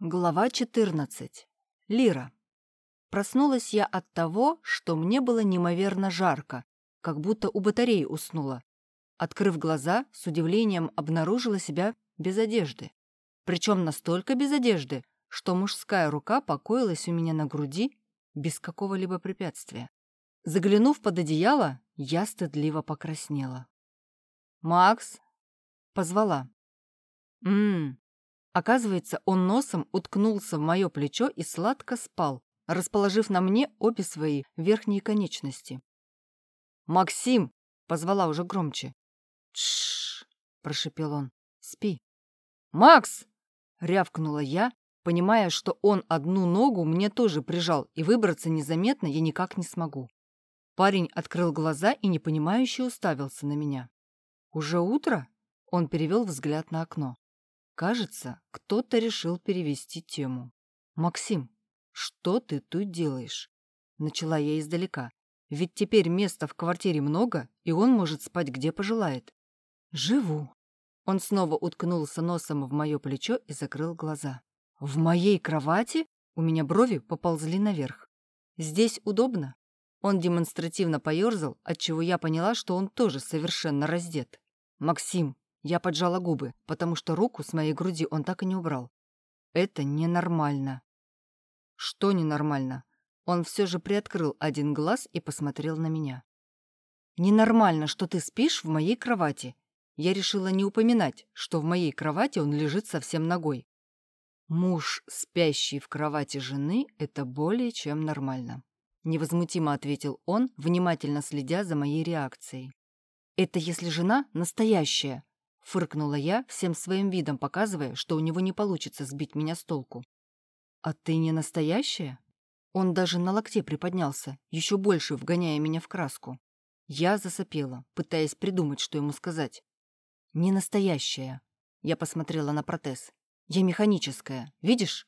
Глава 14. Лира. Проснулась я от того, что мне было неимоверно жарко, как будто у батареи уснула. Открыв глаза, с удивлением обнаружила себя без одежды. Причем настолько без одежды, что мужская рука покоилась у меня на груди без какого-либо препятствия. Заглянув под одеяло, я стыдливо покраснела. «Макс?» — позвала. «Ммм, Оказывается, он носом уткнулся в мое плечо и сладко спал, расположив на мне обе свои верхние конечности. «Максим!» — позвала уже громче. «Тш!» — прошепел он. «Спи». «Макс!» — рявкнула я, понимая, что он одну ногу мне тоже прижал, и выбраться незаметно я никак не смогу. Парень открыл глаза и непонимающе уставился на меня. «Уже утро?» — он перевел взгляд на окно. Кажется, кто-то решил перевести тему. «Максим, что ты тут делаешь?» Начала я издалека. «Ведь теперь места в квартире много, и он может спать где пожелает». «Живу». Он снова уткнулся носом в мое плечо и закрыл глаза. «В моей кровати?» У меня брови поползли наверх. «Здесь удобно?» Он демонстративно поерзал, отчего я поняла, что он тоже совершенно раздет. «Максим, я поджала губы, потому что руку с моей груди он так и не убрал. Это ненормально. Что ненормально? Он все же приоткрыл один глаз и посмотрел на меня. Ненормально, что ты спишь в моей кровати. Я решила не упоминать, что в моей кровати он лежит совсем ногой. Муж, спящий в кровати жены, это более чем нормально. Невозмутимо ответил он, внимательно следя за моей реакцией. Это если жена настоящая, Фыркнула я, всем своим видом показывая, что у него не получится сбить меня с толку. «А ты не настоящая?» Он даже на локте приподнялся, еще больше вгоняя меня в краску. Я засопела, пытаясь придумать, что ему сказать. «Не настоящая». Я посмотрела на протез. «Я механическая. Видишь?»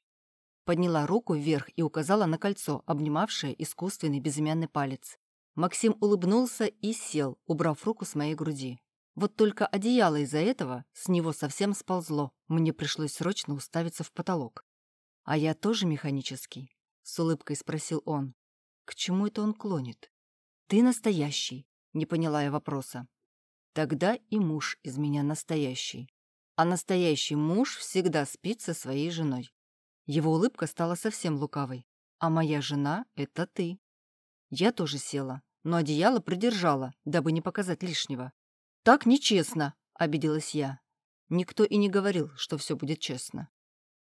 Подняла руку вверх и указала на кольцо, обнимавшее искусственный безымянный палец. Максим улыбнулся и сел, убрав руку с моей груди. Вот только одеяло из-за этого с него совсем сползло. Мне пришлось срочно уставиться в потолок. «А я тоже механический?» — с улыбкой спросил он. «К чему это он клонит?» «Ты настоящий», — не поняла я вопроса. «Тогда и муж из меня настоящий. А настоящий муж всегда спит со своей женой». Его улыбка стала совсем лукавой. «А моя жена — это ты». Я тоже села, но одеяло придержала, дабы не показать лишнего. «Так нечестно», — обиделась я. Никто и не говорил, что все будет честно.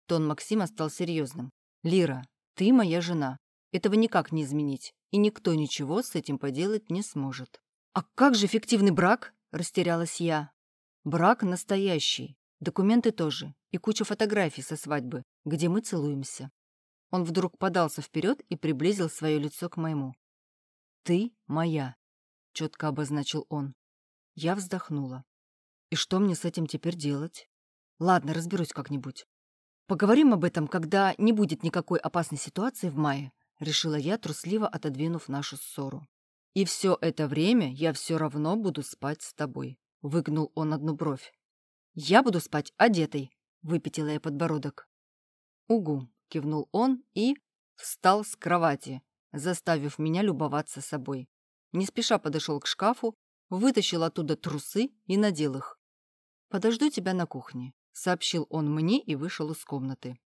Тон Максима стал серьезным. «Лира, ты моя жена. Этого никак не изменить, и никто ничего с этим поделать не сможет». «А как же фиктивный брак?» — растерялась я. «Брак настоящий. Документы тоже. И куча фотографий со свадьбы, где мы целуемся». Он вдруг подался вперед и приблизил свое лицо к моему. «Ты моя», — четко обозначил он. Я вздохнула. И что мне с этим теперь делать? Ладно, разберусь как-нибудь. Поговорим об этом, когда не будет никакой опасной ситуации в мае, решила я, трусливо отодвинув нашу ссору. И все это время я все равно буду спать с тобой, выгнул он одну бровь. Я буду спать одетой, выпятила я подбородок. Угу, кивнул он и встал с кровати, заставив меня любоваться собой. Не спеша подошел к шкафу, вытащил оттуда трусы и надел их. «Подожду тебя на кухне», — сообщил он мне и вышел из комнаты.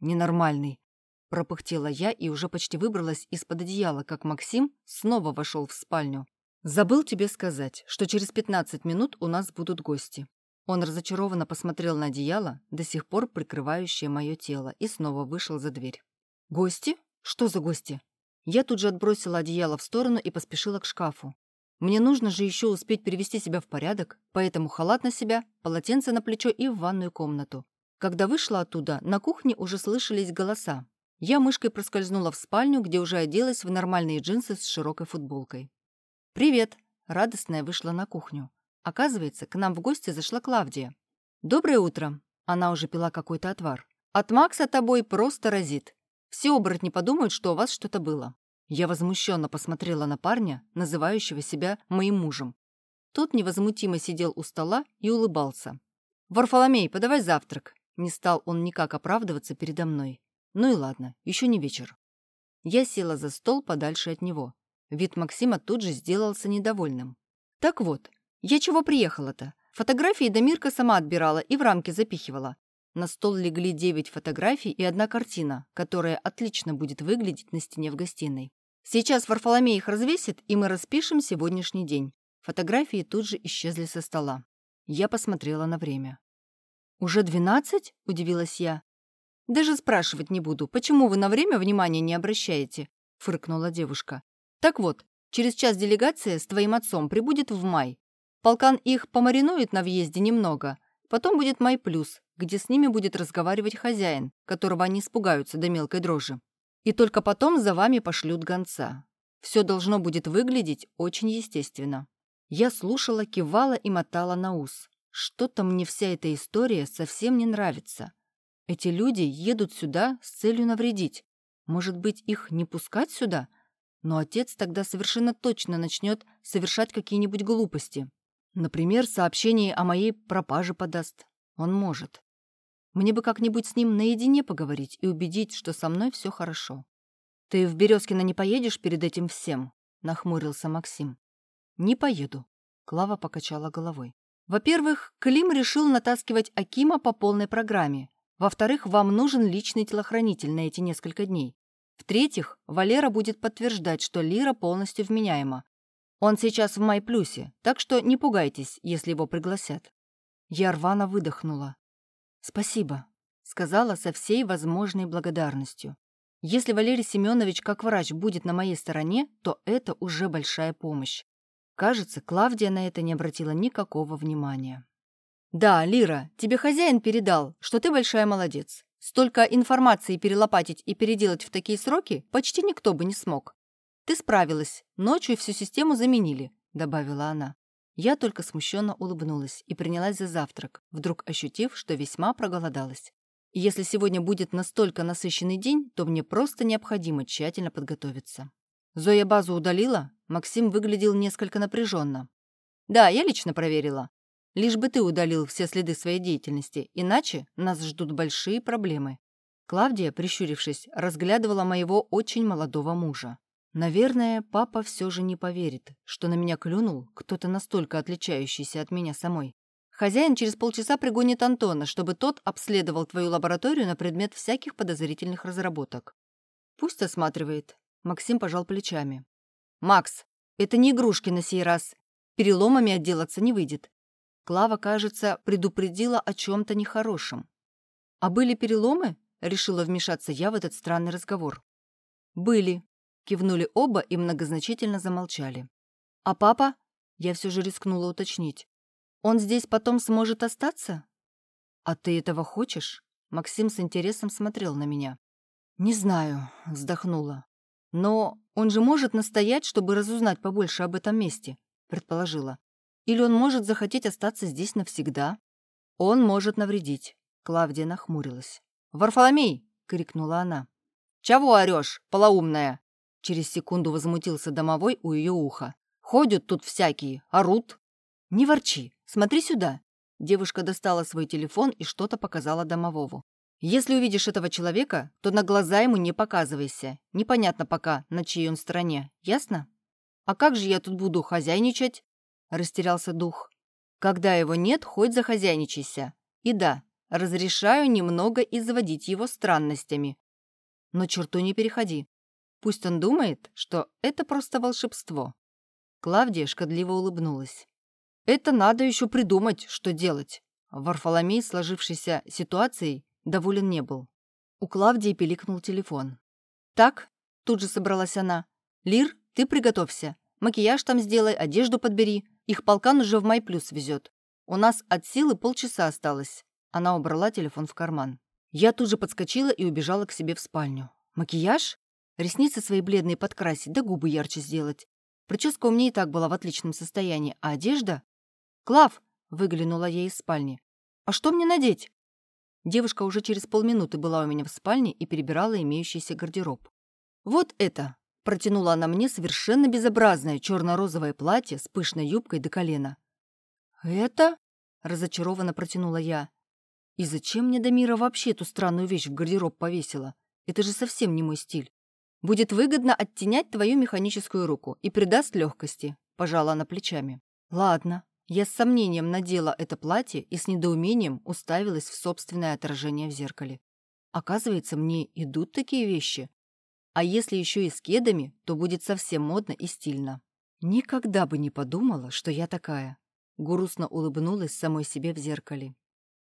«Ненормальный», — пропыхтела я и уже почти выбралась из-под одеяла, как Максим снова вошел в спальню. «Забыл тебе сказать, что через пятнадцать минут у нас будут гости». Он разочарованно посмотрел на одеяло, до сих пор прикрывающее мое тело, и снова вышел за дверь. «Гости? Что за гости?» Я тут же отбросила одеяло в сторону и поспешила к шкафу. Мне нужно же еще успеть привести себя в порядок, поэтому халат на себя, полотенце на плечо и в ванную комнату. Когда вышла оттуда, на кухне уже слышались голоса. Я мышкой проскользнула в спальню, где уже оделась в нормальные джинсы с широкой футболкой. «Привет!» – радостная вышла на кухню. Оказывается, к нам в гости зашла Клавдия. «Доброе утро!» – она уже пила какой-то отвар. «От Макса тобой просто разит. Все оборотни подумают, что у вас что-то было». Я возмущенно посмотрела на парня, называющего себя моим мужем. Тот невозмутимо сидел у стола и улыбался. «Варфоломей, подавай завтрак!» Не стал он никак оправдываться передо мной. Ну и ладно, еще не вечер. Я села за стол подальше от него. Вид Максима тут же сделался недовольным. «Так вот, я чего приехала-то? Фотографии Дамирка сама отбирала и в рамки запихивала. На стол легли девять фотографий и одна картина, которая отлично будет выглядеть на стене в гостиной. Сейчас Варфоломей их развесит, и мы распишем сегодняшний день. Фотографии тут же исчезли со стола. Я посмотрела на время. «Уже двенадцать?» – удивилась я. «Даже спрашивать не буду, почему вы на время внимания не обращаете?» – фыркнула девушка. «Так вот, через час делегация с твоим отцом прибудет в май. Полкан их помаринует на въезде немного. Потом будет май плюс, где с ними будет разговаривать хозяин, которого они испугаются до мелкой дрожи. И только потом за вами пошлют гонца. Все должно будет выглядеть очень естественно. Я слушала, кивала и мотала на ус. Что-то мне вся эта история совсем не нравится. Эти люди едут сюда с целью навредить. Может быть, их не пускать сюда? Но отец тогда совершенно точно начнет совершать какие-нибудь глупости. Например, сообщение о моей пропаже подаст. Он может. Мне бы как-нибудь с ним наедине поговорить и убедить, что со мной все хорошо. «Ты в Березкино не поедешь перед этим всем?» — нахмурился Максим. «Не поеду», — Клава покачала головой. «Во-первых, Клим решил натаскивать Акима по полной программе. Во-вторых, вам нужен личный телохранитель на эти несколько дней. В-третьих, Валера будет подтверждать, что Лира полностью вменяема. Он сейчас в Майплюсе, так что не пугайтесь, если его пригласят». Я рвано выдохнула. «Спасибо», — сказала со всей возможной благодарностью. «Если Валерий Семенович как врач будет на моей стороне, то это уже большая помощь». Кажется, Клавдия на это не обратила никакого внимания. «Да, Лира, тебе хозяин передал, что ты большая молодец. Столько информации перелопатить и переделать в такие сроки почти никто бы не смог. Ты справилась, ночью всю систему заменили», — добавила она. Я только смущенно улыбнулась и принялась за завтрак, вдруг ощутив, что весьма проголодалась. Если сегодня будет настолько насыщенный день, то мне просто необходимо тщательно подготовиться. Зоя базу удалила, Максим выглядел несколько напряженно. «Да, я лично проверила. Лишь бы ты удалил все следы своей деятельности, иначе нас ждут большие проблемы». Клавдия, прищурившись, разглядывала моего очень молодого мужа. Наверное, папа все же не поверит, что на меня клюнул кто-то настолько отличающийся от меня самой. Хозяин через полчаса пригонит Антона, чтобы тот обследовал твою лабораторию на предмет всяких подозрительных разработок. Пусть осматривает. Максим пожал плечами. «Макс, это не игрушки на сей раз. Переломами отделаться не выйдет». Клава, кажется, предупредила о чем-то нехорошем. «А были переломы?» — решила вмешаться я в этот странный разговор. «Были», Кивнули оба и многозначительно замолчали. «А папа?» Я все же рискнула уточнить. «Он здесь потом сможет остаться?» «А ты этого хочешь?» Максим с интересом смотрел на меня. «Не знаю», — вздохнула. «Но он же может настоять, чтобы разузнать побольше об этом месте», — предположила. «Или он может захотеть остаться здесь навсегда?» «Он может навредить», — Клавдия нахмурилась. «Варфоломей!» — крикнула она. «Чего орешь, полоумная?» Через секунду возмутился домовой у ее уха. «Ходят тут всякие, орут». «Не ворчи, смотри сюда». Девушка достала свой телефон и что-то показала домовому. «Если увидишь этого человека, то на глаза ему не показывайся. Непонятно пока, на чьей он стороне. Ясно?» «А как же я тут буду хозяйничать?» Растерялся дух. «Когда его нет, хоть захозяйничайся. И да, разрешаю немного изводить его странностями. Но черту не переходи. Пусть он думает, что это просто волшебство. Клавдия шкодливо улыбнулась. Это надо еще придумать, что делать. Варфоломей, сложившейся ситуацией, доволен не был. У Клавдии пиликнул телефон. «Так», — тут же собралась она, — «Лир, ты приготовься. Макияж там сделай, одежду подбери. Их полкан уже в май плюс везет. У нас от силы полчаса осталось». Она убрала телефон в карман. Я тут же подскочила и убежала к себе в спальню. «Макияж? Ресницы свои бледные подкрасить, да губы ярче сделать. Прическа у меня и так была в отличном состоянии, а одежда... «Клав!» — выглянула я из спальни. «А что мне надеть?» Девушка уже через полминуты была у меня в спальне и перебирала имеющийся гардероб. «Вот это!» — протянула она мне совершенно безобразное черно-розовое платье с пышной юбкой до колена. «Это?» — разочарованно протянула я. И зачем мне Дамира вообще эту странную вещь в гардероб повесила? Это же совсем не мой стиль. Будет выгодно оттенять твою механическую руку и придаст легкости, пожала она плечами. Ладно, я с сомнением надела это платье и с недоумением уставилась в собственное отражение в зеркале. Оказывается, мне идут такие вещи. А если еще и с кедами, то будет совсем модно и стильно. Никогда бы не подумала, что я такая. Грустно улыбнулась самой себе в зеркале.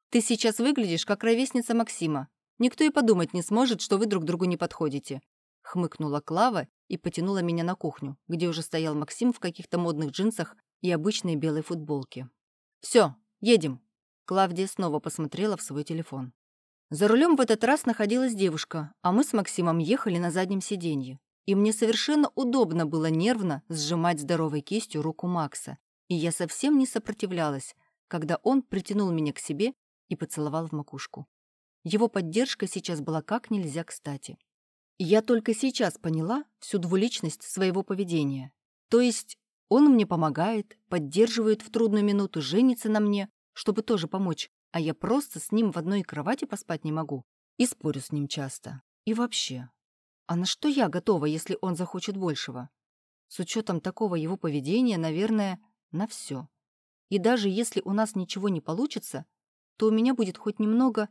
Ты сейчас выглядишь как ровесница Максима. Никто и подумать не сможет, что вы друг другу не подходите. Хмыкнула Клава и потянула меня на кухню, где уже стоял Максим в каких-то модных джинсах и обычной белой футболке. Все, едем. Клавдия снова посмотрела в свой телефон. За рулем в этот раз находилась девушка, а мы с Максимом ехали на заднем сиденье. И мне совершенно удобно было нервно сжимать здоровой кистью руку Макса. И я совсем не сопротивлялась, когда он притянул меня к себе и поцеловал в макушку. Его поддержка сейчас была как нельзя кстати. Я только сейчас поняла всю двуличность своего поведения. То есть он мне помогает, поддерживает в трудную минуту, женится на мне, чтобы тоже помочь, а я просто с ним в одной кровати поспать не могу. И спорю с ним часто. И вообще. А на что я готова, если он захочет большего? С учетом такого его поведения, наверное, на все. И даже если у нас ничего не получится, то у меня будет хоть немного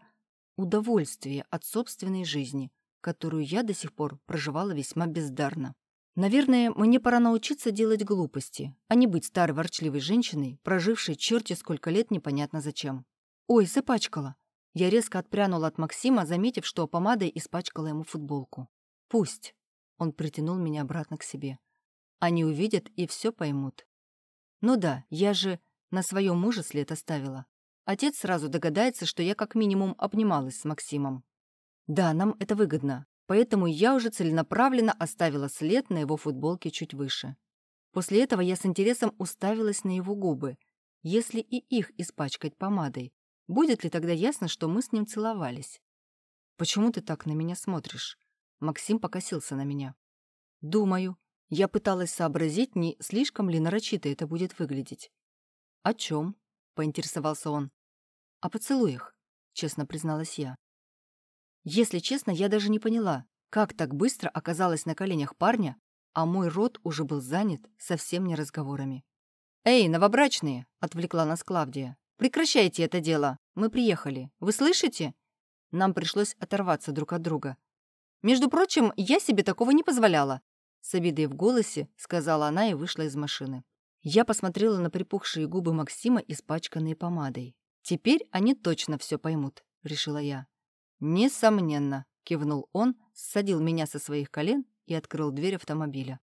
удовольствия от собственной жизни, которую я до сих пор проживала весьма бездарно. Наверное, мне пора научиться делать глупости, а не быть старой ворчливой женщиной, прожившей черти сколько лет непонятно зачем. Ой, запачкала. Я резко отпрянула от Максима, заметив, что помадой испачкала ему футболку. Пусть. Он притянул меня обратно к себе. Они увидят и все поймут. Ну да, я же на своем муже след оставила. Отец сразу догадается, что я как минимум обнималась с Максимом. Да, нам это выгодно, поэтому я уже целенаправленно оставила след на его футболке чуть выше. После этого я с интересом уставилась на его губы. Если и их испачкать помадой, будет ли тогда ясно, что мы с ним целовались? «Почему ты так на меня смотришь?» Максим покосился на меня. «Думаю. Я пыталась сообразить, не слишком ли нарочито это будет выглядеть». «О чем?» — поинтересовался он. «О поцелуях», — честно призналась я. Если честно, я даже не поняла, как так быстро оказалась на коленях парня, а мой рот уже был занят совсем не разговорами. «Эй, новобрачные!» — отвлекла нас Клавдия. «Прекращайте это дело! Мы приехали. Вы слышите?» Нам пришлось оторваться друг от друга. «Между прочим, я себе такого не позволяла!» С обидой в голосе сказала она и вышла из машины. Я посмотрела на припухшие губы Максима, испачканные помадой. «Теперь они точно все поймут», — решила я. «Несомненно», — кивнул он, ссадил меня со своих колен и открыл дверь автомобиля.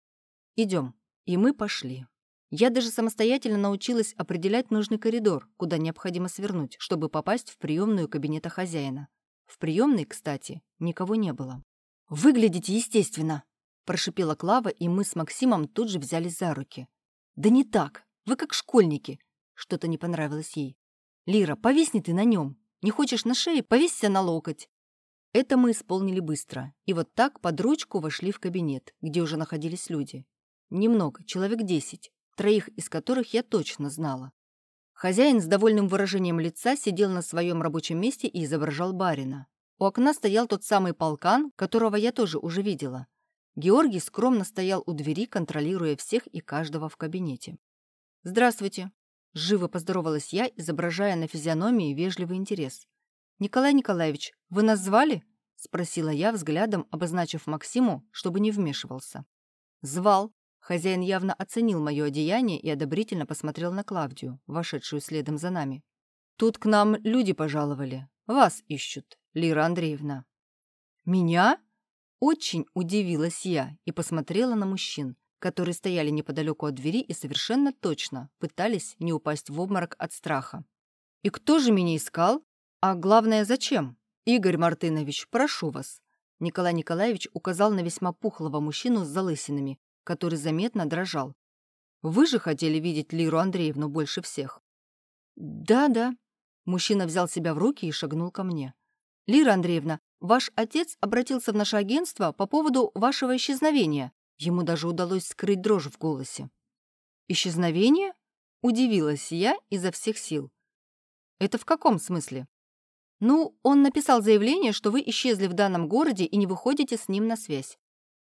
«Идем». И мы пошли. Я даже самостоятельно научилась определять нужный коридор, куда необходимо свернуть, чтобы попасть в приемную кабинета хозяина. В приемной, кстати, никого не было. «Выглядите естественно», — прошипела Клава, и мы с Максимом тут же взялись за руки. «Да не так. Вы как школьники». Что-то не понравилось ей. «Лира, повисни ты на нем. Не хочешь на шее, повесься на локоть». Это мы исполнили быстро, и вот так под ручку вошли в кабинет, где уже находились люди. Немного, человек десять, троих из которых я точно знала. Хозяин с довольным выражением лица сидел на своем рабочем месте и изображал барина. У окна стоял тот самый полкан, которого я тоже уже видела. Георгий скромно стоял у двери, контролируя всех и каждого в кабинете. «Здравствуйте», Живо поздоровалась я, изображая на физиономии вежливый интерес. «Николай Николаевич, вы нас звали?» — спросила я, взглядом обозначив Максиму, чтобы не вмешивался. «Звал». Хозяин явно оценил мое одеяние и одобрительно посмотрел на Клавдию, вошедшую следом за нами. «Тут к нам люди пожаловали. Вас ищут, Лира Андреевна». «Меня?» Очень удивилась я и посмотрела на мужчин, которые стояли неподалеку от двери и совершенно точно пытались не упасть в обморок от страха. «И кто же меня искал? А главное, зачем? Игорь Мартынович, прошу вас». Николай Николаевич указал на весьма пухлого мужчину с залысинами, который заметно дрожал. «Вы же хотели видеть Лиру Андреевну больше всех». «Да-да». Мужчина взял себя в руки и шагнул ко мне. «Лира Андреевна, ваш отец обратился в наше агентство по поводу вашего исчезновения. Ему даже удалось скрыть дрожь в голосе. «Исчезновение?» — удивилась я изо всех сил. «Это в каком смысле?» «Ну, он написал заявление, что вы исчезли в данном городе и не выходите с ним на связь»,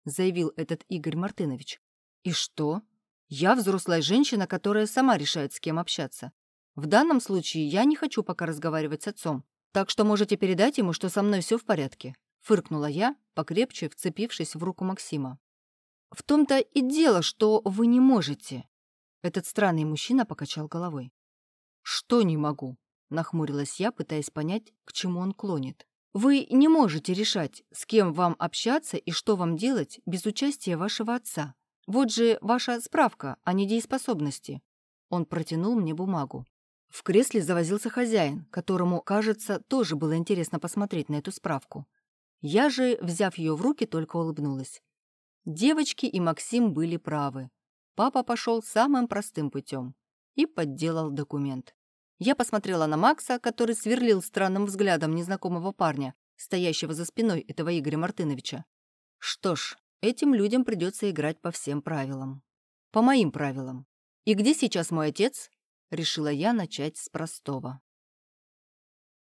заявил этот Игорь Мартынович. «И что? Я взрослая женщина, которая сама решает, с кем общаться. В данном случае я не хочу пока разговаривать с отцом, так что можете передать ему, что со мной все в порядке», фыркнула я, покрепче вцепившись в руку Максима. «В том-то и дело, что вы не можете». Этот странный мужчина покачал головой. «Что не могу?» — нахмурилась я, пытаясь понять, к чему он клонит. «Вы не можете решать, с кем вам общаться и что вам делать без участия вашего отца. Вот же ваша справка о недееспособности». Он протянул мне бумагу. В кресле завозился хозяин, которому, кажется, тоже было интересно посмотреть на эту справку. Я же, взяв ее в руки, только улыбнулась. Девочки и Максим были правы. Папа пошел самым простым путем и подделал документ. Я посмотрела на Макса, который сверлил странным взглядом незнакомого парня, стоящего за спиной этого Игоря Мартыновича. Что ж, этим людям придется играть по всем правилам. По моим правилам. И где сейчас мой отец? Решила я начать с простого.